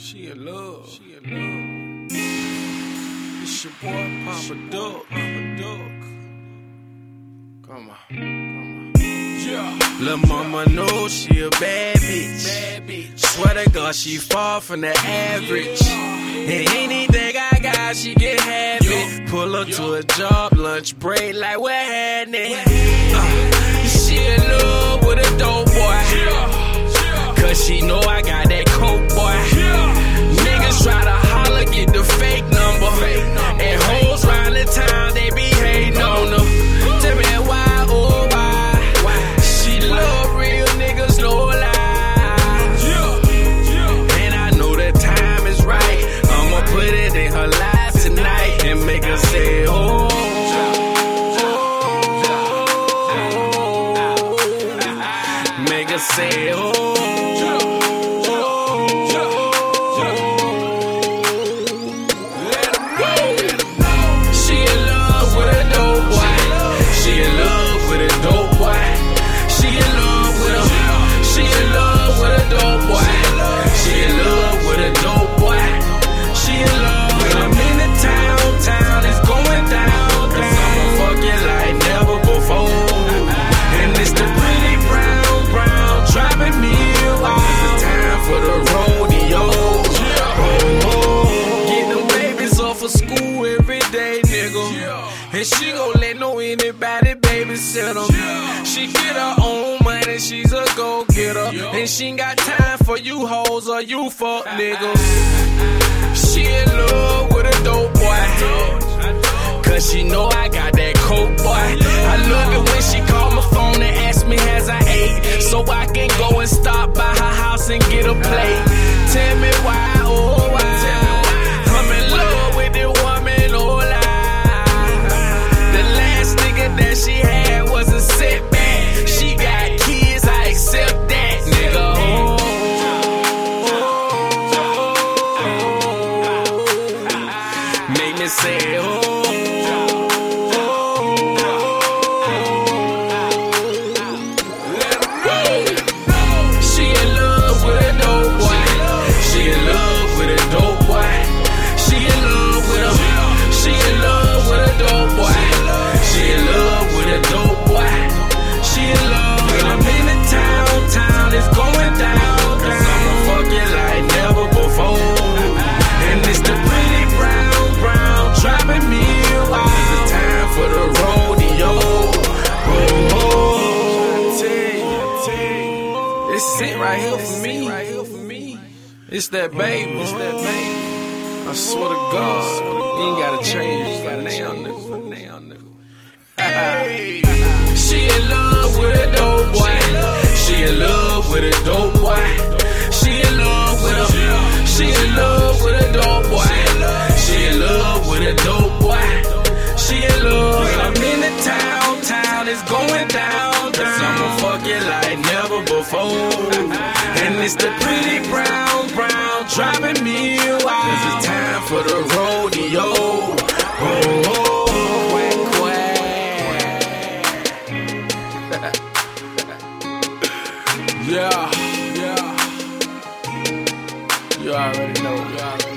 She in love. She in love. It's your boy Papa Duck. Papa Duck. Come on. Come on. Yeah. Lil' mama know she a bad bitch. Bad bitch. Swear to God, she far from the average. And anything I got, she get have it. Pull up to a job, lunch break, like what happening? Uh, she in love with a dope boy. Cause she know I got that of school every day, nigga. And she gon' let no anybody babysit them. She get her own money, she's a go getter. And she ain't got time for you hoes or you fuck niggas. She in love with a dope boy. Cause she know I got that coke boy. I love it when she call my phone and ask me has I ate. So I can go and stop by her house and get a plate. Oh, make It's that baby. It's that baby. I swear to God, you ain't gotta change for now, nigga. Now, nigga. She in love with a dope boy. She in love with a dope boy. She in love with a. She in love with a dope boy. She in love with a dope boy. She in love. I'm in the town. Town is going down. Cause I'ma fuck it like never before. And it's the pretty brown driving me wild. Cause it's time for the rodeo. Oh, oh, quack, quack. yeah, yeah. You already know, you already